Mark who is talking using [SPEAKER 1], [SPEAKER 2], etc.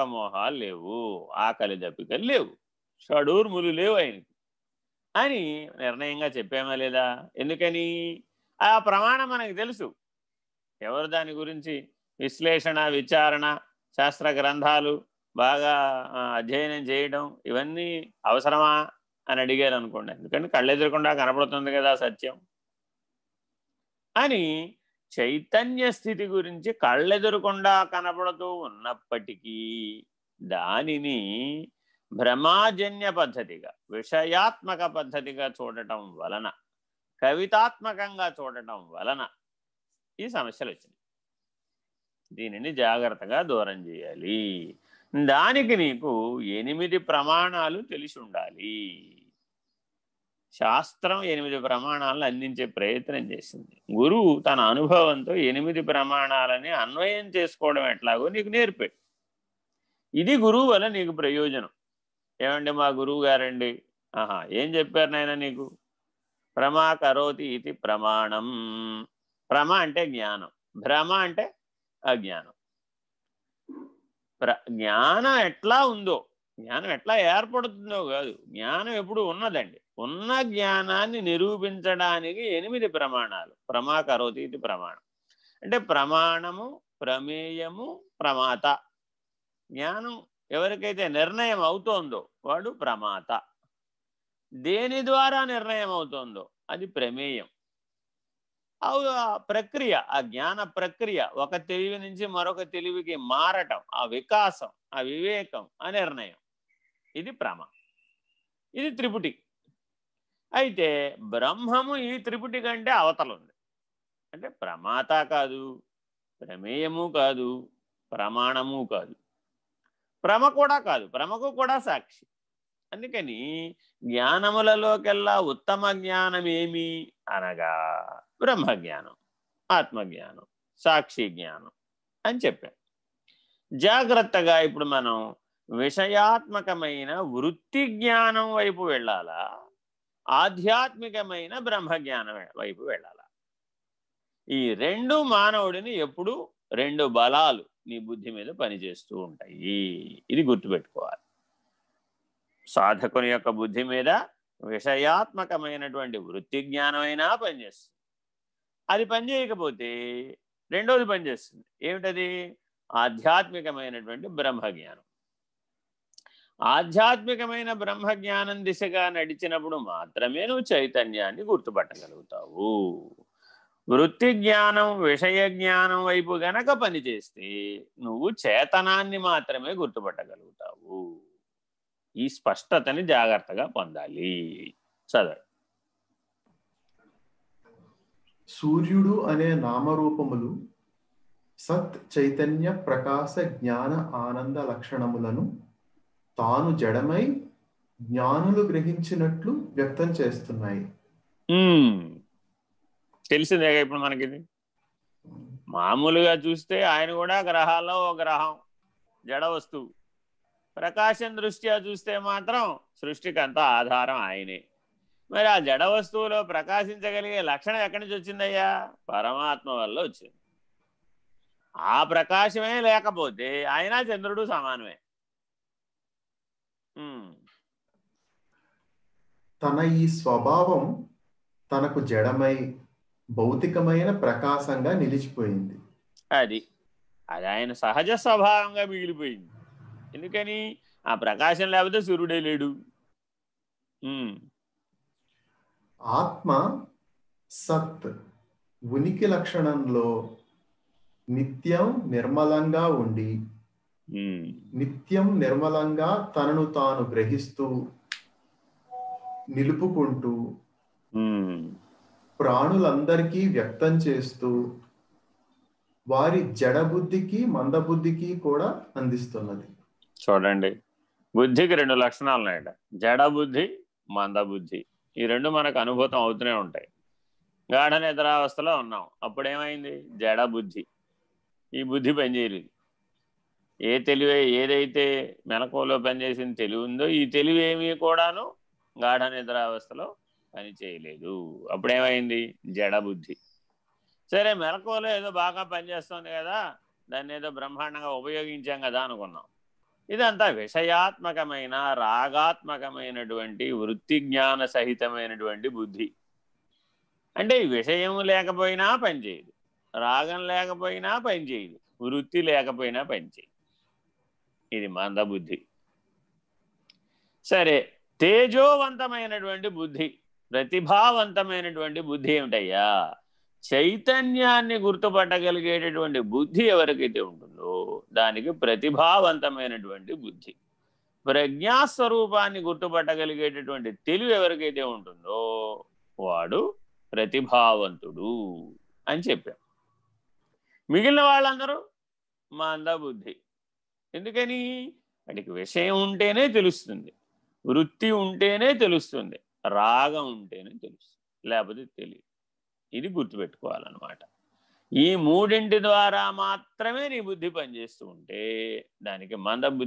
[SPEAKER 1] మోహాలు లేవు ఆకలి దప్పికలు లేవు. షడూర్ములు లేవు ఆయనకి. అని నిర్ణయంగా చెప్పామా లేదా? ఎందుకని? ఆ ప్రమాణం మనకు తెలుసు. ఎవరు దాని గురించి? విశ్లేషణ విచారణ శాస్త్ర గ్రంథాలు బాగా అధ్యయనం చేయడం ఇవన్నీ అవసరమా అని అడిగారు అనుకోండి ఎందుకంటే కళ్ళెదురకుండా కనపడుతుంది కదా సత్యం. అని చైతన్య స్థితి గురించి కళ్ళెదురకుండా కనపడుతూ ఉన్నప్పటికీ దానిని భ్రమాజన్య పద్ధతిగా విషయాత్మక పద్ధతిగా చూడటం వలన కవితాత్మకంగా చూడటం వలన ఈ సమస్యలు వచ్చినాయి దీనిని జాగ్రత్తగా దూరం చేయాలి. దానికి నీకు ఎనిమిది ప్రమాణాలు తెలిసి ఉండాలి శాస్త్రం ఎనిమిది ప్రమాణాలను అందించే ప్రయత్నం చేసింది. గురువు తన అనుభవంతో ఎనిమిది ప్రమాణాలని అన్వయం చేసుకోవడం ఎట్లాగో నీకు నేర్పాడు. ఇది గురువు వల్ల నీకు ప్రయోజనం. ఏమండి మా గురువు గారండి ఆహా ఏం చెప్పారు నాయన నీకు? ప్రమా కరోతి ఇది ప్రమాణం. ప్రమ అంటే జ్ఞానం. భ్రమ అంటే అజ్ఞానం. ప్ర జ్ఞానం ఎట్లా ఉందో జ్ఞానం ఎట్లా ఏర్పడుతుందో కాదు. జ్ఞానం ఎప్పుడు ఉన్నదండి. ఉన్న జ్ఞానాన్ని నిరూపించడానికి ఎనిమిది ప్రమాణాలు. ప్రమా కరోతి ఇది ప్రమాణం. అంటే ప్రమాణము ప్రమేయము ప్రమాత. జ్ఞానం ఎవరికైతే నిర్ణయం అవుతోందో వాడు ప్రమాత. దేని ద్వారా నిర్ణయం అవుతోందో అది ప్రమేయం. ఆ ప్రక్రియ ఆ జ్ఞాన ప్రక్రియ ఒక తెలివి నుంచి మరొక తెలివికి మారటం ఆ వికాసం ఆ వివేకం ఆ నిర్ణయం. ఇది ప్రమ. ఇది త్రిపుటి. అయితే బ్రహ్మము ఈ త్రిపుటి కంటే అవతలుంది అంటే ప్రమాత కాదు ప్రమేయము కాదు ప్రమాణము కాదు. ప్రమ కూడా కాదు ప్రమకు కూడా సాక్షి. అందుకని జ్ఞానములలోకెల్లా ఉత్తమ జ్ఞానం ఏమి అనగా బ్రహ్మజ్ఞానం ఆత్మజ్ఞానం సాక్షి జ్ఞానం అని చెప్పాం జాగ్రత్తగా ఇప్పుడు మనం విషయాత్మకమైన వృత్తి జ్ఞానం వైపు వెళ్ళాలా? ఆధ్యాత్మికమైన బ్రహ్మజ్ఞానం వైపు వెళ్ళాలా? ఈ రెండు మానవుడిని ఎప్పుడు రెండు బలాలు నీ బుద్ధి మీద పనిచేస్తూ ఉంటాయి. ఇది గుర్తుపెట్టుకోవాలి. సాధకుని యొక్క బుద్ధి మీద విషయాత్మకమైనటువంటి వృత్తి జ్ఞానమైనా పనిచేస్తుంది. అది పనిచేయకపోతే రెండోది పనిచేస్తుంది. ఏమిటది? ఆధ్యాత్మికమైనటువంటి బ్రహ్మజ్ఞానం. ఆధ్యాత్మికమైన బ్రహ్మజ్ఞానం దిశగా నడిచినప్పుడు మాత్రమే నువ్వు చైతన్యాన్ని గుర్తుపట్టగలుగుతావు. వృత్తి జ్ఞానం విషయ జ్ఞానం వైపు గనక పనిచేస్తే నువ్వు చేతనాన్ని మాత్రమే గుర్తుపట్టగలుగుతావు. ఈ స్పష్టతని జాగ్రత్తగా పొందాలి. చదవ
[SPEAKER 2] సూర్యుడు అనే నామరూపములు సత్ చైతన్య ప్రకాశ జ్ఞాన ఆనంద లక్షణములను తాను జడమై జ్ఞానులు గ్రహించినట్లు వ్యక్తం చేస్తున్నాయి.
[SPEAKER 1] తెలిసిందే ఇప్పుడు మనకి మామూలుగా చూస్తే ఆయన కూడా గ్రహాల్లో ఓ గ్రహం జడ వస్తువు. ప్రకాశం దృష్ట్యా చూస్తే మాత్రం సృష్టికి అంతా ఆధారం ఆయనే. మరి ఆ జడ వస్తువులో ప్రకాశించగలిగే లక్షణం ఎక్కడి నుంచి వచ్చిందయ్యా? పరమాత్మ వల్ల వచ్చింది. ఆ ప్రకాశమే లేకపోతే ఆయన చంద్రుడు సమానమే.
[SPEAKER 2] తన ఈ స్వభావం తనకు జడమై భౌతికమైన ప్రకాశంగా నిలిచిపోయింది.
[SPEAKER 1] అది అది ఆయన సహజ స్వభావంగా మిగిలిపోయింది. ఎందుకని? ఆ ప్రకాశం లేకపోతే సూర్యుడే లేడు.
[SPEAKER 2] ఆత్మ సత్ ఉనికి లక్షణంలో నిత్యం నిర్మలంగా ఉండి నిత్యం నిర్మలంగా తనను తాను గ్రహిస్తూ నిలుపుకుంటూ ప్రాణులందరికీ వ్యక్తం చేస్తూ వారి జడబుద్ధికి మందబుద్ధికి కూడా అందిస్తున్నది.
[SPEAKER 1] చూడండి. బుద్ధికి రెండు లక్షణాలు ఉన్నాయట. జడ బుద్ధి మందబుద్ధి. ఈ రెండు మనకు అనుభూతం అవుతూనే ఉంటాయి. గాఢ నిద్రావస్థలో ఉన్నాం. అప్పుడేమైంది? జడ బుద్ధి ఈ బుద్ధి పనిచేయలేదు. ఏ తెలివి ఏదైతే మెలకువలో పనిచేసిన తెలివి ఉందో ఈ తెలివి ఏమీ కూడాను గాఢ నిద్రావస్థలో పని చేయలేదు అప్పుడేమైంది? జడ బుద్ధి. సరే మెలకువలో ఏదో బాగా పనిచేస్తుంది కదా దాన్ని ఏదో బ్రహ్మాండంగా ఉపయోగించాం కదా అనుకున్నాం. ఇదంతా విషయాత్మకమైన రాగాత్మకమైనటువంటి వృత్తి జ్ఞాన సహితమైనటువంటి బుద్ధి. అంటే విషయం లేకపోయినా పనిచేయదు. రాగం లేకపోయినా పనిచేయదు. వృత్తి లేకపోయినా పనిచేయదు. ఇది మందబుద్ధి సరే తేజోవంతమైనటువంటి బుద్ధి ప్రతిభావంతమైనటువంటి బుద్ధి ఏమిటయ్యా? చైతన్యాన్ని గుర్తుపట్టగలిగేటటువంటి బుద్ధి ఎవరికైతే ఉంటుందో దానికి ప్రతిభావంతమైనటువంటి బుద్ధి. ప్రజ్ఞాస్వరూపాన్ని గుర్తుపట్టగలిగేటటువంటి తెలివి ఎవరికైతే ఉంటుందో వాడు ప్రతిభావంతుడు అని చెప్పాం. మిగిలిన వాళ్ళందరూ మందబుద్ధి ఎందుకని? వాడికి విషయం ఉంటేనే తెలుస్తుంది వృత్తి ఉంటేనే తెలుస్తుంది రాగం ఉంటేనే తెలుస్తుంది లేకపోతే తెలియదు. ఇది గుర్తుపెట్టుకోవాలన్నమాట. ఈ మూడింటి ద్వారా మాత్రమే నీ బుద్ధి పనిచేస్తూ ఉంటే దానికి మందబుద్ధి